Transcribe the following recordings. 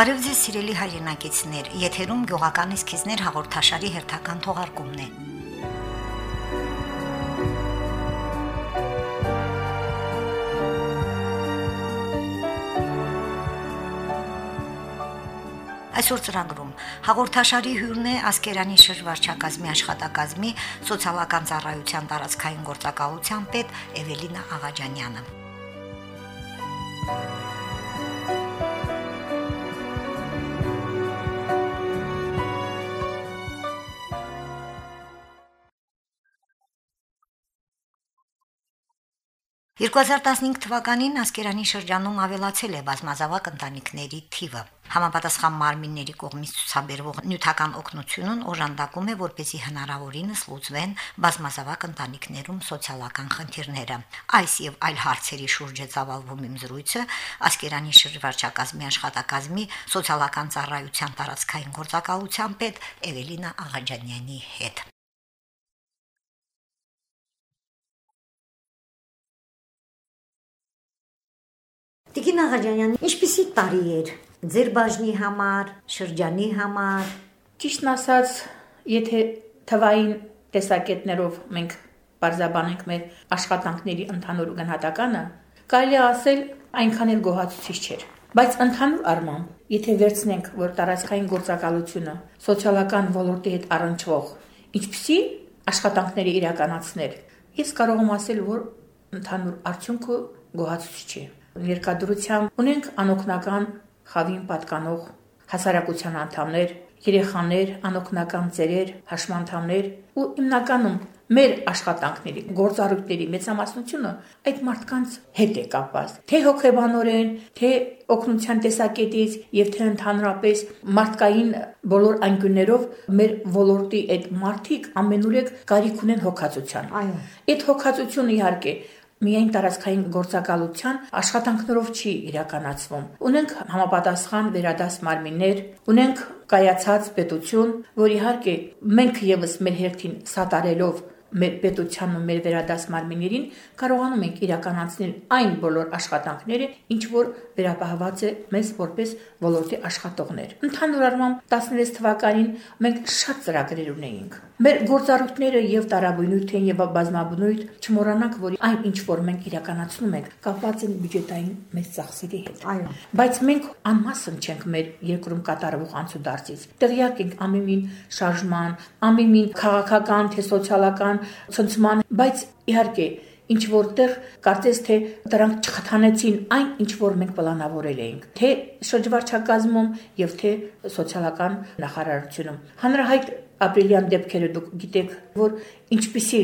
Բարև ձեզ սիրելի հայրենակիցներ, եթերում գյուղական իսկիզներ հաղորդաշարի հերթական թողարկումն է։ Այսօր ծրագրում. հաղորդաշարի հյուրն է Ասկերանի շրջվարչակազմի աշխատակազմի սոցիալական ծառայության տարածքային գործակալության պետ Էվելինա Աղաջանյանը։ «2015 թվականին Ասկերանի շրջանում ավելացել է բազմազավակ ընտանիքների թիվը։ Համապատասխան մարմինների կողմից ցուցաբերվող նյութական օգնությունն օժանդակում է, որպեսզի հնարավորինս լուծվեն բազմազավակ ընտանիքներում սոցիալական խնդիրները։ Այս եւ այլ հարցերի շուրջ է ծավալվում իմ զրույցը Ասկերանի շրջվարչակազմի աշխատակազմի սոցիալական ծառայության տարածքային գործակալության պետ Էվելինա Աղաջանյանի հետ։ Տիկին Աղաջանյան, ինչպիսի տարի էր ձեր բաժնի համար, շրջանի համար։ Ճիշտն ասած, եթե թվային տեսակետներով մենք բարձաբանենք մեր աշխատանքների ընդհանուր գնահատականը, կարելի ասել այնքան էլ գոհացուցիչ չէր։ Բայց ընդհանուր առմամբ, եթե վերցնենք, որ տարածքային գործակալությունը սոցիալական ոլորտի հետ առնչվող ինչպիսի աշխատանքների իրականացնել, ես կարող եմ ասել, որ ընդհանուր արդյունքը գոհացուցիչ է ներկայդրությամբ ունենք անօքնական խավին պատկանող հասարակության անդամներ, երեխաներ, անօքնական ծերեր, հաշմանդամներ ու հիմնականում մեր աշխատանքների, գործառույթների մեծամասնությունը այդ մարդկանց հետ է կապված։ Թե հոգեբանորեն, թե օգնության տեսակետից եւ թե ընդհանրապես մարդկային բոլոր անկյուններով մեր ոլորտի այդ մարդիկ ամենուրեք կարիք ունեն հոգացության։ Այո։ Այդ հոգացությունը իհարկե միայն տարածքային գործակալության աշխատանքներով չի իրականացվում։ Ունենք համապատասխան վերադաս մարմիններ, ունենք կայացած պետություն, որ իհարկե մենք եւս մեր հերթին սատարելով մեր պետությանն ու մեր վերադաս մարմիններին կարողանում ենք իրականացնել այն բոլոր աշխատանքները, ինչ որ վերապահված է մեզ որպես ոլորտի աշխատողներ։ Ընդհանուր առմամբ 16 թվականին մենք շատ ծրագրեր ունեինք։ Մեր գործառույթները եւ տարաբնույթ են եւ բազմաբնույթ չմոռանանք, որ այն ինչ որ մենք իրականացնում ենք, կապված են բյուջետային մեծ ծախսերի հետ։ Այո։ Բայց մենք անմասն չենք մեր երկրում կատարվող անցուդարձից։ Տեղյակ ենք ամենին շարժման, ամենին քաղաքական թե սոցիալական ցնցման, բայց իհարկե ինչ որտեղ կարծես թե դրանք չխթանեցին այն ինչ որ մենք պլանավորել էինք թե շրջվարչակազմում եւ թե սոցիալական նախարարությունում հանրահայտ ապրիլյան դեպքերը դուք գիտեք որ ինչպիսի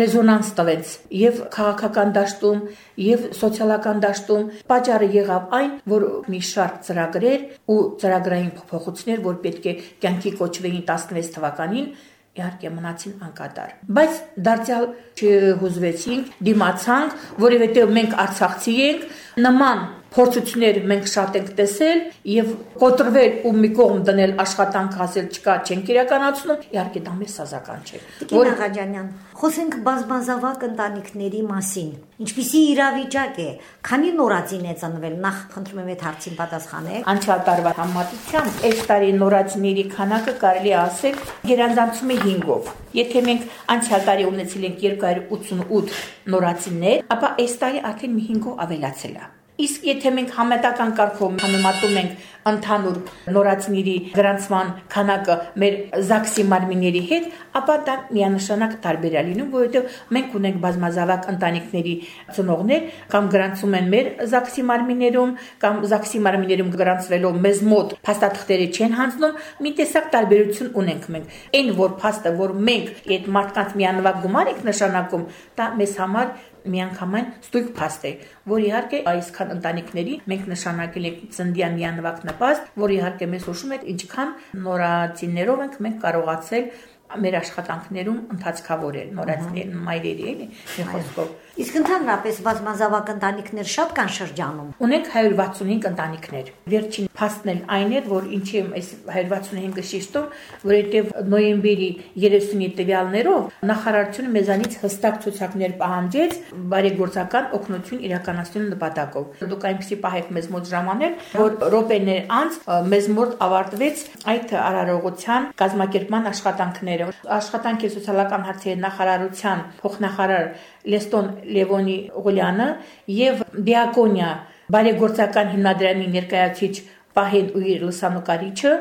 ռեզոնանս տվեց եւ քաղաքական դաշտում եւ սոցիալական դաշտում պատճառը եղավ այն որ մի շարք ծրագրեր ու ծրագրային փոփոխություններ որ պետք է կյանքի կոչվեին 16 թվականին իհարկե մնացին անկատար։ Բայց դարձյալ չհուզվեցինք, դիմացանք, որովհետև մենք Արցախցի ենք, նման փորձություններ մենք շատ ենք տեսել եւ կոտրվել ու մի կողմ դնել աշխատանք ասել չկա չենք իրականացնում իհարկե դա մեզ սազական չէ որ Աղաջանյան խոսենք բազմազավակ ընտանիքների մասին ինչպիսի իրավիճակ է քանի նորածին է ծնվել նախ խնդրում եմ այդ հարցին պատասխանեք անցյալ տարվա համատությամբ այս տարի նորածների քանակը կարելի ասել գերանձանցում է 5-ով եթե մենք անցյալ տարի ունեցել ենք 288 նորածիններ ապա այս տարի արդեն մի 5-ով ավելացել է Իսկ եթե մենք համետական կարգով համեմատում ենք ընդհանուր նորածինների գրանցման քանակը մեր ԶԱԳՍ-ի մարմինների հետ, ապա դա միանշանակ տարբեր է լինում, որովհետև մենք ունենք բազմազավակ ընտանիքների ծնողներ, կամ գրանցում են մեր ԶԱԳՍ-ի մարմիններում, կամ ԶԱԳՍ-ի մարմիններում գրանցվելով մեզ մոտ փաստաթղթերը չեն հանձնում, մի տեսակ տարբերություն ունենք մենք։ Այն որ փաստը, որ մենք այդ մարդկանց միանվագ գումար ենք նշանակում, դա մեզ համար միանգամայն ստույգ փաստ է, որ իհարկե այսքան ընտանիքների մենք նշանակել ենք ծնդյան միանվագ նպաստ, որ իհարկե մեզ հուշում է ինչքան նորացիներով ենք մենք կարողացել մեր աշխատանքներում ընդհանցկավորել նորածին մայրերի էլի մի խոսքով Իսկ ընդհանրապես բազմազավակ ընտանիքներ շատ կան շրջանում։ Ունենք 165 ընտանիքներ։ Վերջին փաստն էլ այն է, որ ինչի այս 165-ը շեշտում, որովհետև նոյեմբերի 30-ի տվյալներով նախարարությունը մեզանից հստակ ցուցակներ պահանջեց բարեգործական օգնություն իրականացնելու նպատակով։ Դուք այնպեսի պահեք մեզ մոտ ժամանել, որ ռոպեներ անց մեզ մոտ ավարտվեց այդ արարողության կազմակերպման աշխատանքները։ Աշխատանքի սոցիալական հարցերի նախարարության փոխնախարար Լեստոն Լևոնի Ղուլյանը եւ Դիակոնիա բարեգործական հիմնադրամի ներկայացուցիչ Պահեդ ու իր լուսանկարիչը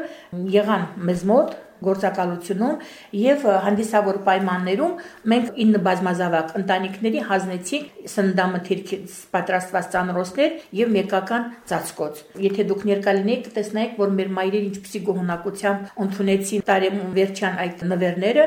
եղան մեզ մոտ գործակալությունում եւ հանդիսավոր պայմաններում մենք 9 բազմազավակ ընտանիքների հանձնեցինք սննդամթերքից պատրաստված ծանրոցներ եւ մեկական ծածկոց։ Եթե դուք ներկա լինեիք, կտեսնայիք, որ մեր մայրերը ինչպիսի գոհնակությամբ ընդունեցին տարեմուն վերջան այդ նվերները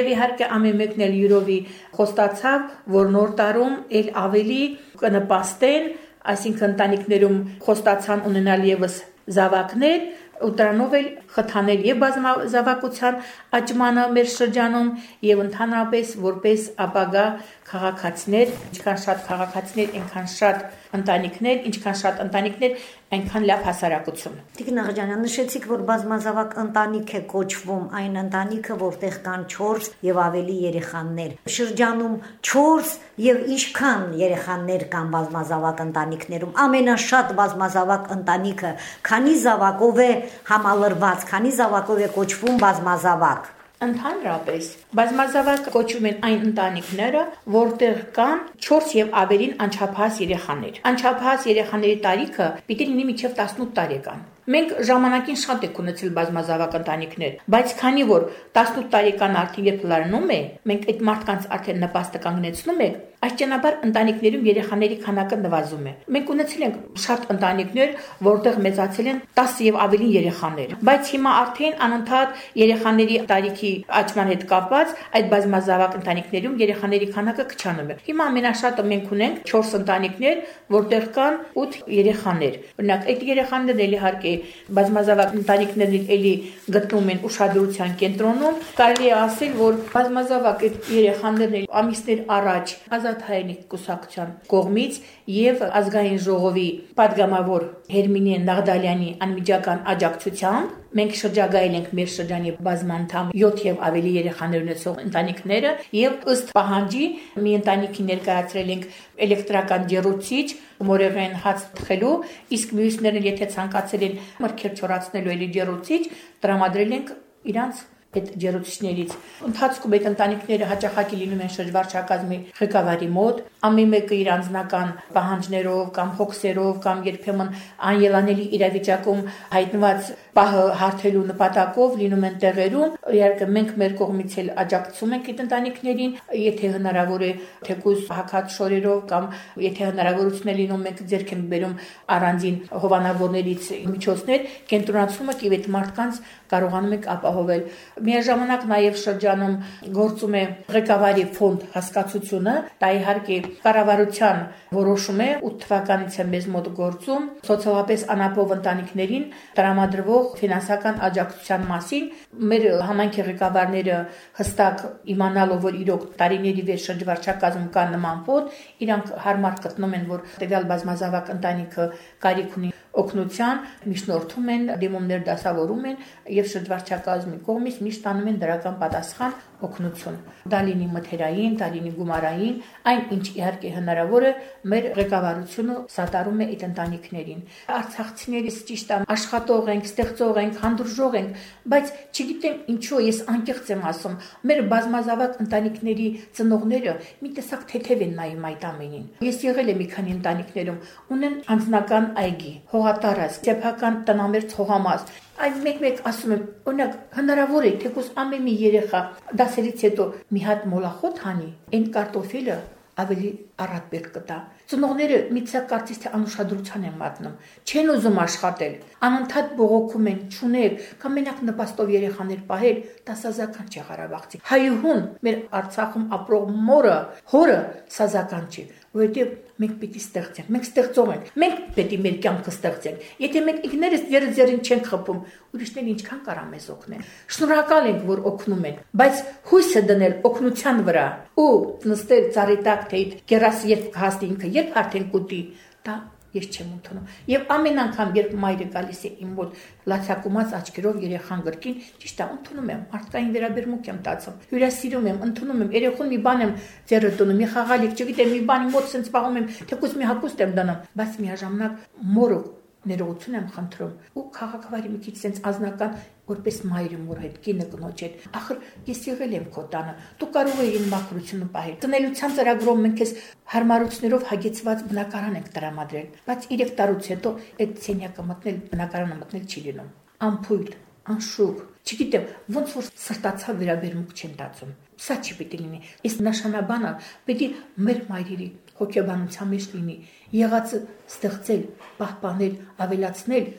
եւ իհարկե ամեն մեկն էլ յուրովի խոստացավ, որ նոր տարում ել ավելի կնպաստեն այսինքն ընտանիքներում խոստացան ունենալ եւս զավակներ ու դրանով էլ խթանել եւ բազմազավակության աճմանը մեր շրջանում եւ ընդհանրապես որպես ապագա քաղաքացիներ, ինչքան շատ քաղաքացիներ, այնքան շատ ընտանիքներ, ինչքան շատ ընտանիքներ, այնքան լավ հասարակություն։ Տիկին Աղջանյան, նշեցիք, որ բազմազավակ ընտանիք է կոչվում այն ընտանիքը, որտեղ կան 4 եւ ավելի երեխաներ։ Շրջանում 4 եւ ինչքան երեխաներ կան բազմազավակ ընտանիքներում։ Ամենաշատ բազմազավակ ընտանիքը քանի զավակով է համալրված, քանի զավակով է կոչվում բազմազավակ։ Ընդհանրապես, բազմազավակ կոչում են այն ընտանիքները, որտեղ կան 4 եւ ավելին անչափահաս երեխաներ։ Անչափահաս երեխաների տարիքը պիտի լինի մինչև 18 տարեկան։ Մենք ժամանակին շատ ենք ունեցել բազմազավակ ընտանիքներ, բայց քանի որ 18 տարեկան արդեն երբ լարնում է, մենք այդ մարդկանց արդեն նպաստը կանգնեցնում ենք, Այսճանաբար ընտանիքներում երեխաների քանակը նվազում է։ Մենք ունեցել ենք շատ ընտանիքներ, որտեղ մեծացել են 10 եւ ավելի երեխաներ, բայց հիմա արդեն անընդհատ երեխաների տարիքի աճման հետ կապված այդ բազմազավակ ընտանիքներում երեխաների քանակը կչանում է։ Հիմա ամենաշատը մենք ունենք 4 ընտանիքներ, որտեղ կան 8 երեխաներ։ Օրինակ, այդ երեխաներն էլ իհարկե բազմազավակ ընտանիքներն էլի գտնվում են ուշադրության կենտրոնում, կարելի է ասել, որ բազմազավակ այդ երեխաներն ամիսներ առաջ Ազատ հայերենի կուսակցության կողմից եւ ազգային ժողովի падգամավոր Հերմինե Նաղդալյանի անմիջական աջակցությամբ մենք շրջագայել ենք մեր շրջանի բազմանդամ 7 եւ ավելի երեխաներ ունեցող ընտանիքները եւ ըստ պահանջի մի ընտանիքի ներկայացրել ենք էլեկտրական ջերուցիչ մորեղեն հաց թխելու, իսկ մյուսները եթե ցանկացել են մրգեր չորացնելու էլի ջերուցիչ, տրամադրել ենք իրանց այդ ջերուցիչներից։ Ընթացքում այդ ընտանիքները հաճախակի լինում են շրջվարչակազմի ղեկավարի մոտ, ամեն մեկը իր անձնական պահանջներով կամ հոգսերով կամ երբեմն անելանելի իրավիճակում հայտնված պահը հարթելու նպատակով լինում են տեղերում։ Իհարկե մենք մեր կողմից էլ աջակցում ենք այդ ընտանիքներին, եթե հնարավոր է թեկուզ հակած շորերով կամ եթե հնարավորություն է լինում մենք ձեռք ենք բերում առանձին հովանավորներից միջոցներ, կենտրոնացումը այդ մարդկանց կարողանում ենք ապահովել։ Միաժամանակ նաև շրջանում գործում է ղեկավարի ֆոնդ հասկացությունը, դա իհարկե կառավարության որոշում է 8 թվականից է մեզ մոտ գործում սոցիալապես անապով ընտանիքներին տրամադրվող ֆինանսական աջակցության մասին մեր համայնքի ղեկավարները հստակ իմանալով որ իրոք տարիների վեր շրջվարչակազմում կա նման ֆոնդ իրանք հարմար գտնում են որ տվյալ բազմազավակ ընտանիքը կարիք ունի օգնության միջնորդում են, դիմումներ դասավորում են եւ շրջվարչակազմի կողմից միշտ տանում են դրական պատասխան օգնություն։ Դա լինի մթերային, դա լինի գումարային, այն ինչ իհարկե հնարավոր է մեր ղեկավարությունը սատարում է այդ ընտանիքներին։ Արցախցիներից ճիշտ է աշխատող ենք, ստեղծող ենք, հանդուրժող ենք, բայց չգիտեմ ինչու ես անկեղծ եմ ասում, մեր բազմազավակ ընտանիքների ծնողները մի տեսակ թեթև են նայում այդ ամենին։ Ես եղել եմ մի քանի ընտանիքներում, ունեն անձնական այգի, հողատարած, սեփական տնամերձ հողամաս։ Այն մեկ-մեկ ասում եմ, օրինակ հնարավոր է թեկուզ ամեն մի երեխա դասերից հետո մի հատ մոլախոտ հանի, այն կարտոֆիլը ավելի առատբեր կտա։ Ծնողները միցա կարծես թե անուշադրության են մատնում, չեն ուզում աշխատել, անընդհատ բողոքում են, ճունել, կամ մենակ նպաստով երեխաներ պահել, դա սազական չէ Ղարաբաղցի։ Հայուհուն մեր Արցախում ապրող մորը, հորը սազական չի որովհետև մենք պիտի ստեղծենք, մենք ստեղծող ենք, մենք պետք է մեր կյանքը ստեղծենք։ Եթե մենք ինքներս ձերը ձերին չենք խփում, ուրիշները ինչքան կարա մեզ օգնեն։ Շնորհակալ ենք, որ օգնում են, բայց հույսը դնել օգնության վրա ու նստել ծառի տակ թե կերաս երբ հասնի ինքը, երբ արդեն կուտի, դա ես չեմ ընդունում։ Եվ ամեն անգամ, երբ մայրը գալիս է իմ մոտ լացակումած աչքերով երեխան գրքին, ճիշտ է, ընդունում եմ, մարդկային վերաբերմունք եմ տածում։ Հյուրասիրում եմ, ընդունում եմ, երեխուն մի բան եմ ձեռը տոնում, մի խաղալիք, չգիտեմ, մի բանի մոտ sense պահում եմ, թեկուզ մի հակուստ եմ դնում, բայց միաժամանակ մորը ներողություն եմ խնդրում ու քաղաքավարի մի քիչ sense ազնական որպես մայրը մոր հետ, կինը կնոջ հետ։ Ախր ես եղել եմ քո տանը։ Դու կարող ես ին մակրությունը պահել։ Տնելության ծրագրով մենք ես հարմարություններով հագեցված բնակարան ենք տրամադրել, բայց 3 տարուց հետո այդ սենյակը մտնել բնակարանը մտնել չի լինում։ Ամփույլ, անշուք, չգիտեմ, ոնց որ սրտացավ վերաբերմունք չեն տածում։ Սա չի պետք լինի։ Իսկ նշանաբանը է մեր մայրերի հոգեբանության մեջ լինի, եղածը ստեղծել, պահպանել, ավելացնել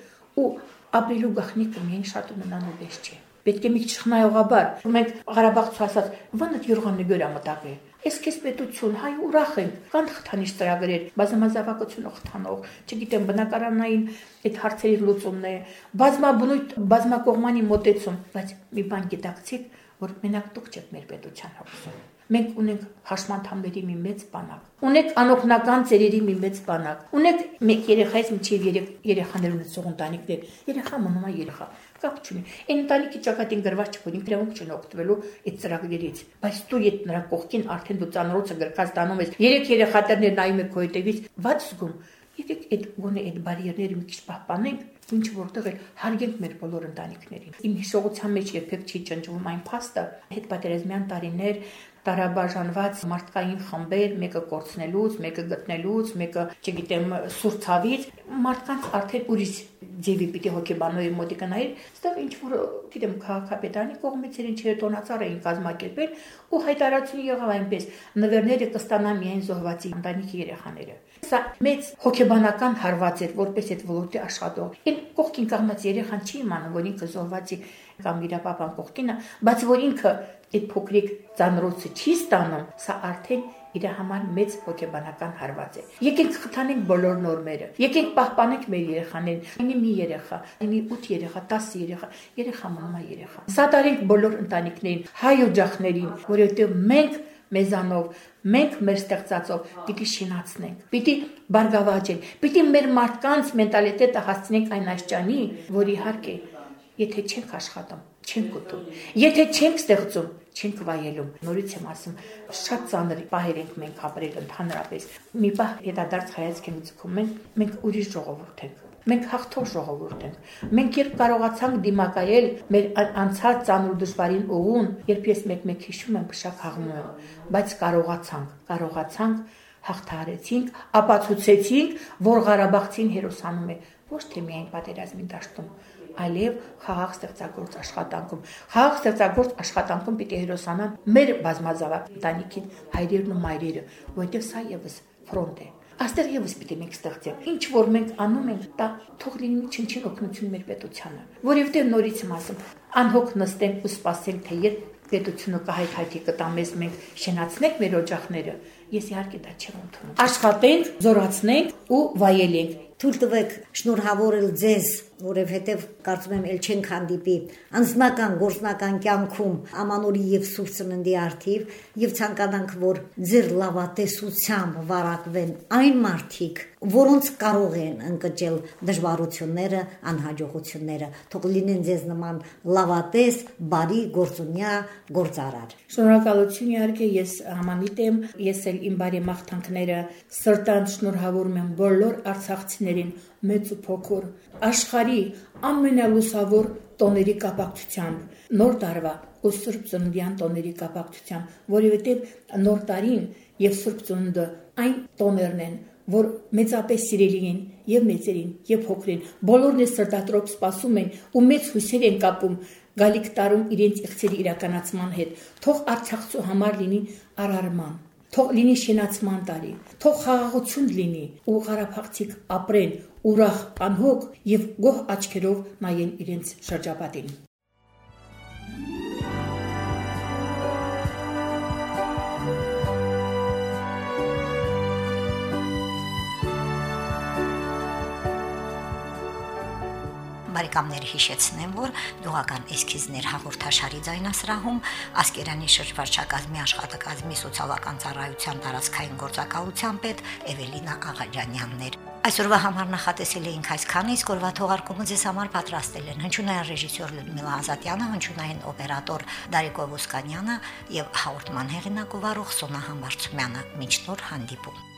ու ապրելու գախնիկը միայն շատ ունենալու բես չէ։ Պետք է մի քիչ խնայողաբար։ Մենք Ղարաբաղցու ասած, «Վանդ յուրղանը գորա մտակը»։ Ես քեզ պետություն, հայ ուրախ ենք, կան խթանիչ ծրագրեր, բազմազավակությունը խթանող, չգիտեմ, բնակարանային այդ հարցերի լուծումն է, բազմաբնույթ, բազմակողմանի մոտեցում, բայց մի բան գիտակցեք, որ մենակ դուք չեք մեր պետության հոգսում մենք ունենք հաշմանդամների մի մեծ բանակ։ Ունենք անօգնական ծերերի մի մեծ բանակ։ Ունենք մեկ երեխայից միջև երեք երեխաներ ունեցող ընտանիքներ։ Երեխա մնում է երեխա կապ չունի։ Այն ընտանիքի ճակատին գրված որ ինքնուրույն չեն օգտվելու այդ ծրագրերից։ Բայց դու իդ նրա կողքին արդեն դու ծանրոցը գրկած տանում ես։ Երեք երեխաներն նայում եք քո հետևից, ված զգում։ Եկեք այդ գոնե այդ բարիերները մի քիչ պահպանենք, ինչ որտեղ էլ հարգենք մեր բոլոր ընտանիքներին։ Իմ հիշողության մեջ երբեք չի ճնճվում այն փաստը, հետ պատերազմյան տարիներ տարաբաժանված մարդկային խմբեր, մեկը կորցնելուց, մեկը գտնելուց, մեկը, չգիտեմ, սուրցավից, մարդկանց արդեն ուրիշ ձևի պիտի հոգեբանոյի մոտիկանայի, այստեղ ինչ որ, գիտեմ, քաղաքապետարանի կողմից իրեն չերտոնացար էին կազմակերպել ու հայտարարությունը եղավ այնպես. նվերները կստանան միայն զոհվածի ընտանիքի երեխաները։ Սա մեծ հոգեբանական հարված էր, որպես այդ ոլորտի աշխատող։ Այն կողքին կանգնած երեխան չի իմանում, որ ինքը զոհվածի կամ իր papan կողքինը, բայց որ ինքը այդ փոքրիկ ծանրոցը չի ստանում, սա արդեն իր համար մեծ հոգեբանական հարված է։ Եկենք խթանենք բոլոր նորմերը։ Եկենք պահպանենք մեր երեխաներին։ Այնի մի երեխա, այնի 8 երեխա, 10 երեխա, երեխա է երեխա։ Սատարենք բոլոր ընտանիքներին, հայ օջախներին, որովհետև մենք մեզանով մենք մեր ստեղծածով պիտի շինացնենք, պիտի բարգավաճենք, պիտի մեր մարդկանց մենտալիտետը հասցնենք այն աշճանի, որ իհարկե եթե չենք աշխատում, չենք ուտում։ Եթե չենք ստեղծում, չենք վայելում։ Նորից եմ ասում, շատ ծանր պահեր ենք մենք ապրել ընդհանրապես։ Մի պահ հետադարձ հայացք եմ ձգում, մենք մենք ուրիշ ժողովուրդ ենք։ Մենք հաղթող ժողովուրդ ենք։ Մենք երբ կարողացանք դիմակայել մեր անցած ծանր դժվարին ուղուն, երբ ես մեկ-մեկ հիշում եմ, փշակ հաղնում եմ, բայց կարողացանք, կարողացանք հաղթահարեցինք, ապացուցեցինք, որ Ղարաբաղցին հերոսանում է ոչ թե միայն պատերազմի դաշտում, այլև խաղաղ ստեղծագործ աշխատանքում։ Խաղաղ ստեղծագործ աշխատանքում պիտի հերոսանան մեր բազմազավակ ընտանիքին հայրերն ու մայրերը, որովհետև սա եւս ֆրոնտ է։ Աստեղ եւս պիտի մենք ստեղծենք։ Ինչ որ մենք անում ենք, դա թող լինի չնչին օգնություն մեր պետությանը։ Որովհետև նորից եմ ասում, անհոգ նստենք ու սպասենք, թե երբ պետությունը կհայթայթի կտա մեզ մենք շենացնենք մեր օջախները, ես իհարկե դա չեմ ընդունում։ Աշխատենք, զորացնենք ու վայելենք Թույլ տվեք շնորհավորել ձեզ, որովհետև կարծում եմ ել չենք հանդիպի անձնական գործնական կյանքում ամանորի եւ սուրբ ծննդի արթիվ եւ ցանկանանք, որ ձեր լավատեսությամբ վարակվեն այն մարդիկ, որոնց կարող են ընկճել դժվարությունները, անհաջողությունները։ Թող լինեն ձեզ նման լավատես, բարի գործունյա գործարար։ Շնորհակալություն իհարկե ես համամիտ եմ, ես էլ իմ բարի մաղթանքները սրտանց շնորհավորում եմ բոլոր արցախցիներին, մեծ ու փոքր, աշխարի ամենալուսավոր տոների կապակցությամբ նոր տարվա ու Սուրբ Ծննդյան տոների կապակցությամբ, որովհետև նոր տարին եւ Սուրբ Ծնունդը այն տոներն են, որ մեծապես սիրելի են եւ մեծերին եւ փոքրին բոլորն է սրտատրոպ սպասում են ու մեծ հույսեր են կապում գալիք տարում իրենց իղծերի իրականացման հետ թող արցախցու համար լինի արարման թող լինի շենացման տարի թող խաղաղություն լինի ու Ղարաբաղցիք ապրեն ուրախ անհոգ եւ գոհ աչքերով նայեն իրենց շրջապատին Բարեկամներ հիշեցնեմ, որ դողական էսքիզներ հաղորդաշարի ձայնասրահում Ասկերանի շրջվարչակազմի աշխատակազմի սոցիալական ծառայության տարածքային գործակալության պետ Էվելինա Աղաջանյանն էր։ Այսօրվա համար նախատեսել էինք այսքանը, իսկ օրվա թողարկումը ձեզ համար պատրաստել են հնչյունային ռեժիսոր Լյուդմիլա Ազատյանը, հնչյունային օպերատոր Դարիկո Ոսկանյանը եւ հաղորդման հեղինակ ու վարող Սոնա Համբարձումյանը։ Մինչ նոր հանդիպում։